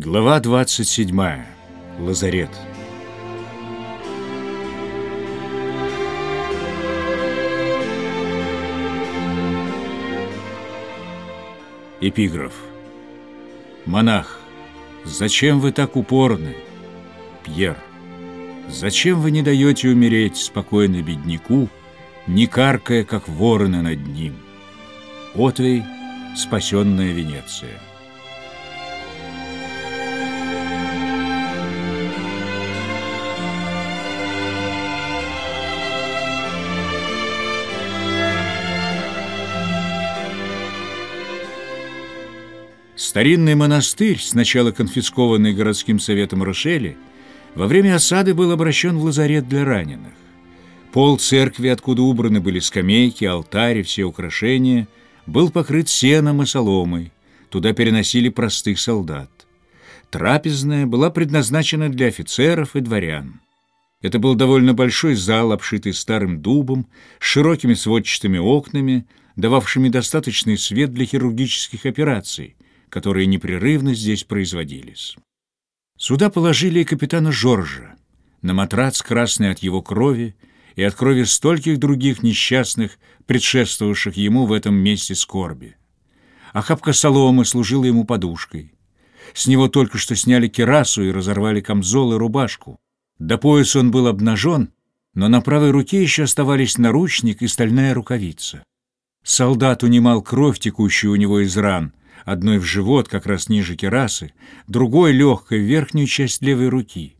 Глава 27. Лазарет. Эпиграф. Монах, зачем вы так упорны? Пьер. Зачем вы не даете умереть спокойно бедняку, не каркая, как вороны над ним? Отвей, спасенная Венеция. Старинный монастырь, сначала конфискованный городским советом Рошели, во время осады был обращен в лазарет для раненых. Пол церкви, откуда убраны были скамейки, алтари, все украшения, был покрыт сеном и соломой. Туда переносили простых солдат. Трапезная была предназначена для офицеров и дворян. Это был довольно большой зал, обшитый старым дубом, с широкими сводчатыми окнами, дававшими достаточный свет для хирургических операций – которые непрерывно здесь производились. Сюда положили и капитана Жоржа, на матрац красный от его крови и от крови стольких других несчастных, предшествовавших ему в этом месте скорби. Охапка соломы служила ему подушкой. С него только что сняли керасу и разорвали камзол и рубашку. До пояса он был обнажен, но на правой руке еще оставались наручник и стальная рукавица. Солдат унимал кровь, текущую у него из ран, одной в живот, как раз ниже керасы, другой легкой в верхнюю часть левой руки.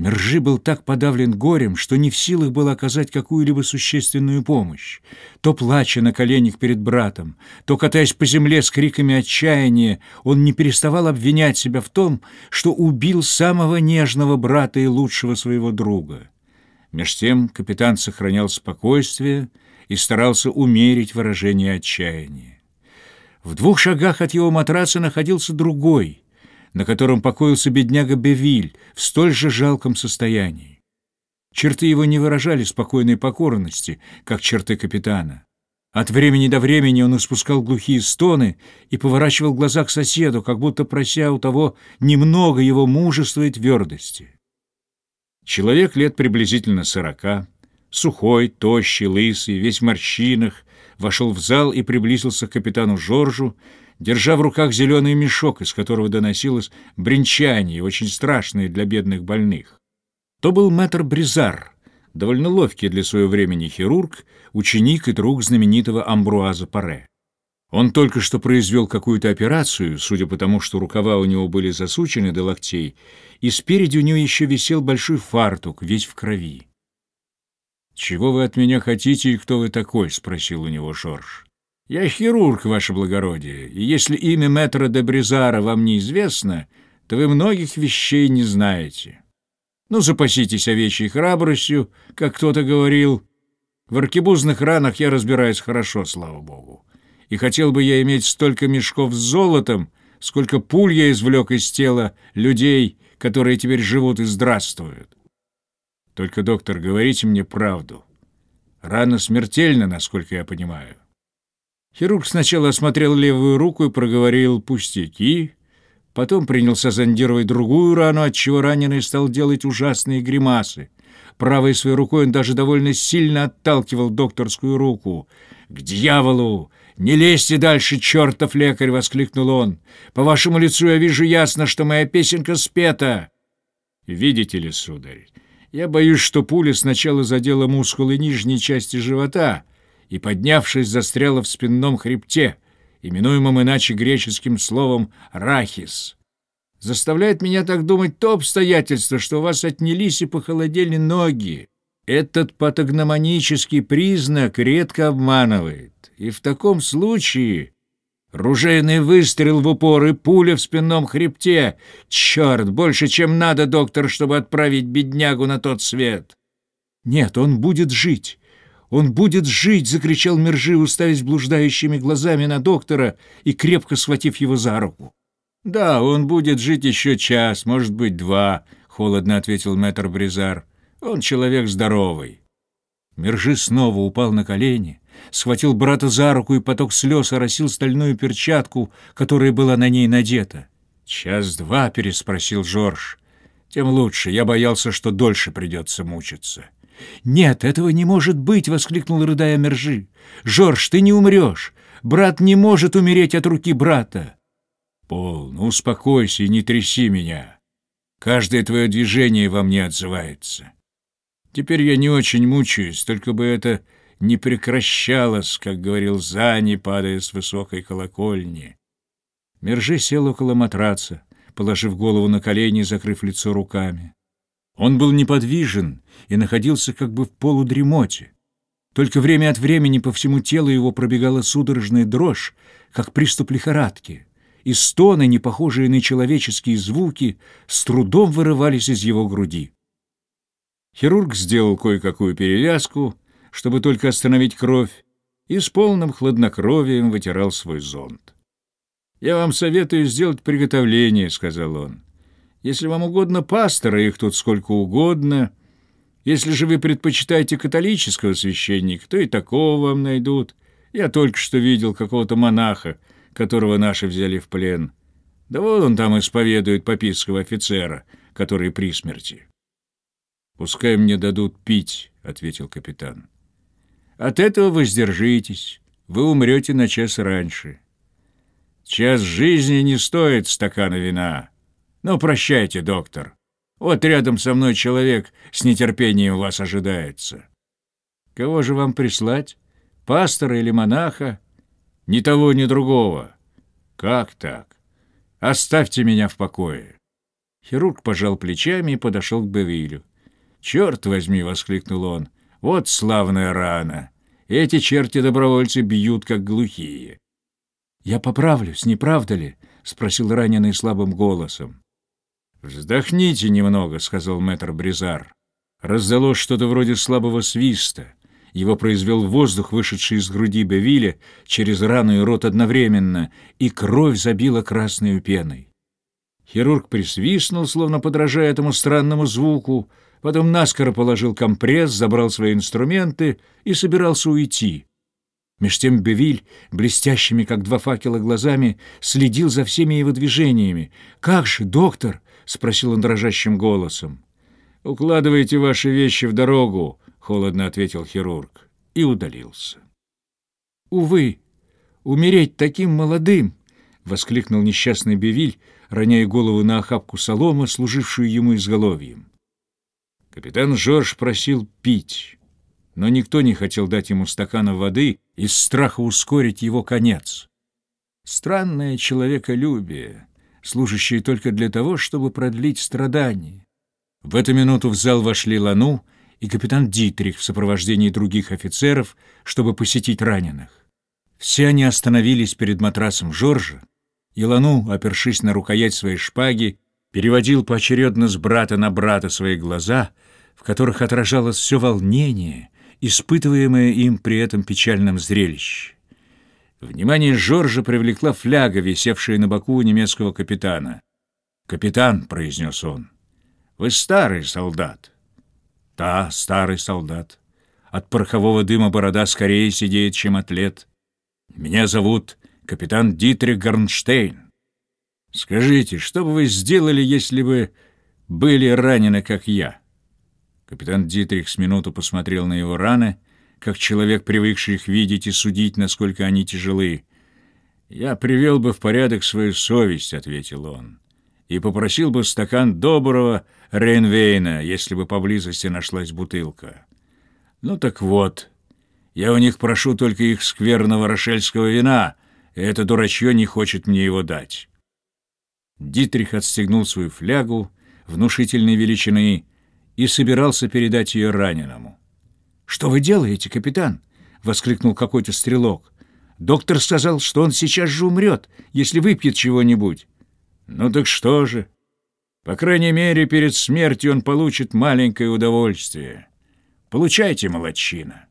Мержи был так подавлен горем, что не в силах был оказать какую-либо существенную помощь. То плача на коленях перед братом, то катаясь по земле с криками отчаяния, он не переставал обвинять себя в том, что убил самого нежного брата и лучшего своего друга. Меж тем капитан сохранял спокойствие и старался умерить выражение отчаяния. В двух шагах от его матраца находился другой, на котором покоился бедняга Бевиль в столь же жалком состоянии. Черты его не выражали спокойной покорности, как черты капитана. От времени до времени он испускал глухие стоны и поворачивал глаза к соседу, как будто прося у того немного его мужества и твердости. Человек лет приблизительно сорока, сухой, тощий, лысый, весь в морщинах, вошел в зал и приблизился к капитану Жоржу, держа в руках зеленый мешок, из которого доносилось бренчание, очень страшное для бедных больных. То был мэтр Бризар, довольно ловкий для своего времени хирург, ученик и друг знаменитого Амбруаза Паре. Он только что произвел какую-то операцию, судя по тому, что рукава у него были засучены до локтей, и спереди у него еще висел большой фартук, весь в крови. «Чего вы от меня хотите и кто вы такой?» — спросил у него Жорж. «Я хирург, ваше благородие, и если имя мэтра де Бризара вам неизвестно, то вы многих вещей не знаете. Ну, запаситесь овечьей храбростью, как кто-то говорил. В аркебузных ранах я разбираюсь хорошо, слава богу. И хотел бы я иметь столько мешков с золотом, сколько пуль я извлек из тела людей, которые теперь живут и здравствуют. Только, доктор, говорите мне правду. Рана смертельна, насколько я понимаю. Хирург сначала осмотрел левую руку и проговорил пустяки, потом принялся зондировать другую рану, отчего раненый стал делать ужасные гримасы. Правой своей рукой он даже довольно сильно отталкивал докторскую руку. «К дьяволу! Не лезьте дальше, чертов лекарь!» — воскликнул он. «По вашему лицу я вижу ясно, что моя песенка спета!» «Видите ли, сударь, я боюсь, что пуля сначала задела мускулы нижней части живота и, поднявшись, застряла в спинном хребте, именуемом иначе греческим словом «рахис». Заставляет меня так думать то обстоятельство, что у вас отнялись и похолодели ноги. Этот патогномонический признак редко обманывает. И в таком случае Ружейный выстрел в упор и пуля в спинном хребте. Черт, больше, чем надо, доктор, чтобы отправить беднягу на тот свет. Нет, он будет жить. Он будет жить, закричал Мержи, уставясь блуждающими глазами на доктора и крепко схватив его за руку. Да, он будет жить еще час, может быть, два, холодно ответил мэтр Бризар. Он человек здоровый. Мержи снова упал на колени, схватил брата за руку, и поток слез оросил стальную перчатку, которая была на ней надета. «Час-два», — переспросил Жорж. «Тем лучше. Я боялся, что дольше придется мучиться». «Нет, этого не может быть!» — воскликнул, рыдая Мержи. «Жорж, ты не умрешь! Брат не может умереть от руки брата!» «Пол, ну успокойся и не тряси меня. Каждое твое движение во мне отзывается. Теперь я не очень мучаюсь, только бы это не прекращалось, как говорил Зани, падая с высокой колокольни». Мержи сел около матраца, положив голову на колени и закрыв лицо руками. Он был неподвижен и находился как бы в полудремоте. Только время от времени по всему телу его пробегала судорожная дрожь, как приступ лихорадки, и стоны, не похожие на человеческие звуки, с трудом вырывались из его груди. Хирург сделал кое-какую перевязку, чтобы только остановить кровь, и с полным хладнокровием вытирал свой зонт. «Я вам советую сделать приготовление», — сказал он. Если вам угодно пастора, их тут сколько угодно. Если же вы предпочитаете католического священника, то и такого вам найдут. Я только что видел какого-то монаха, которого наши взяли в плен. Да вот он там исповедует папистского офицера, который при смерти. «Пускай мне дадут пить», — ответил капитан. «От этого воздержитесь, вы умрете на час раньше. Час жизни не стоит стакана вина». Ну, прощайте, доктор. Вот рядом со мной человек с нетерпением вас ожидается. Кого же вам прислать? Пастора или монаха? Ни того, ни другого. Как так? Оставьте меня в покое. Хирург пожал плечами и подошел к Бевилю. «Черт возьми!» — воскликнул он. «Вот славная рана! Эти черти-добровольцы бьют, как глухие!» «Я поправлюсь, не правда ли?» — спросил раненый слабым голосом. «Вздохните немного», — сказал мэтр Бризар. Раздалось что-то вроде слабого свиста. Его произвел воздух, вышедший из груди Бевиля через рану и рот одновременно, и кровь забила красной пеной. Хирург присвистнул, словно подражая этому странному звуку, потом наскоро положил компресс, забрал свои инструменты и собирался уйти. Меж тем Бевиль, блестящими, как два факела, глазами, следил за всеми его движениями. «Как же, доктор!» — спросил он дрожащим голосом. «Укладывайте ваши вещи в дорогу», — холодно ответил хирург и удалился. «Увы, умереть таким молодым!» — воскликнул несчастный Бевиль, роняя голову на охапку соломы, служившую ему изголовьем. Капитан Жорж просил пить, но никто не хотел дать ему стакана воды из страха ускорить его конец. Странное человеколюбие — служащие только для того, чтобы продлить страдания. В эту минуту в зал вошли Лану и капитан Дитрих в сопровождении других офицеров, чтобы посетить раненых. Все они остановились перед матрасом Жоржа, и Лану, опершись на рукоять своей шпаги, переводил поочередно с брата на брата свои глаза, в которых отражалось все волнение, испытываемое им при этом печальном зрелище. Внимание Жоржа привлекла фляга, висевшая на боку у немецкого капитана. «Капитан», — произнес он, — «вы старый солдат». «Да, старый солдат. От порохового дыма борода скорее сидеет, чем от лет. Меня зовут капитан Дитрих Горнштейн. Скажите, что бы вы сделали, если бы были ранены, как я?» Капитан Дитрих с минуту посмотрел на его раны — как человек, привыкший их видеть и судить, насколько они тяжелы. «Я привел бы в порядок свою совесть», — ответил он, «и попросил бы стакан доброго Рейнвейна, если бы поблизости нашлась бутылка. Ну так вот, я у них прошу только их скверного рошельского вина, и это дурачье не хочет мне его дать». Дитрих отстегнул свою флягу внушительной величины и собирался передать ее раненому. «Что вы делаете, капитан?» — воскликнул какой-то стрелок. «Доктор сказал, что он сейчас же умрет, если выпьет чего-нибудь». «Ну так что же? По крайней мере, перед смертью он получит маленькое удовольствие. Получайте, молодчина.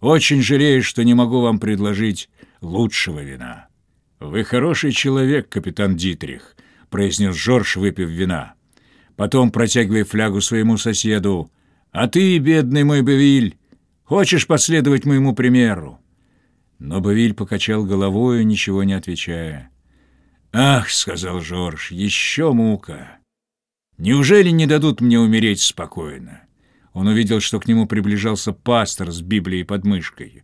Очень жалею, что не могу вам предложить лучшего вина». «Вы хороший человек, капитан Дитрих», — произнес Жорж, выпив вина. Потом, протягивая флягу своему соседу, «А ты, бедный мой Бевиль, Хочешь последовать моему примеру?» Но Бавиль покачал головой, ничего не отвечая. «Ах», — сказал Жорж, — «еще мука! Неужели не дадут мне умереть спокойно?» Он увидел, что к нему приближался пастор с Библией под мышкой.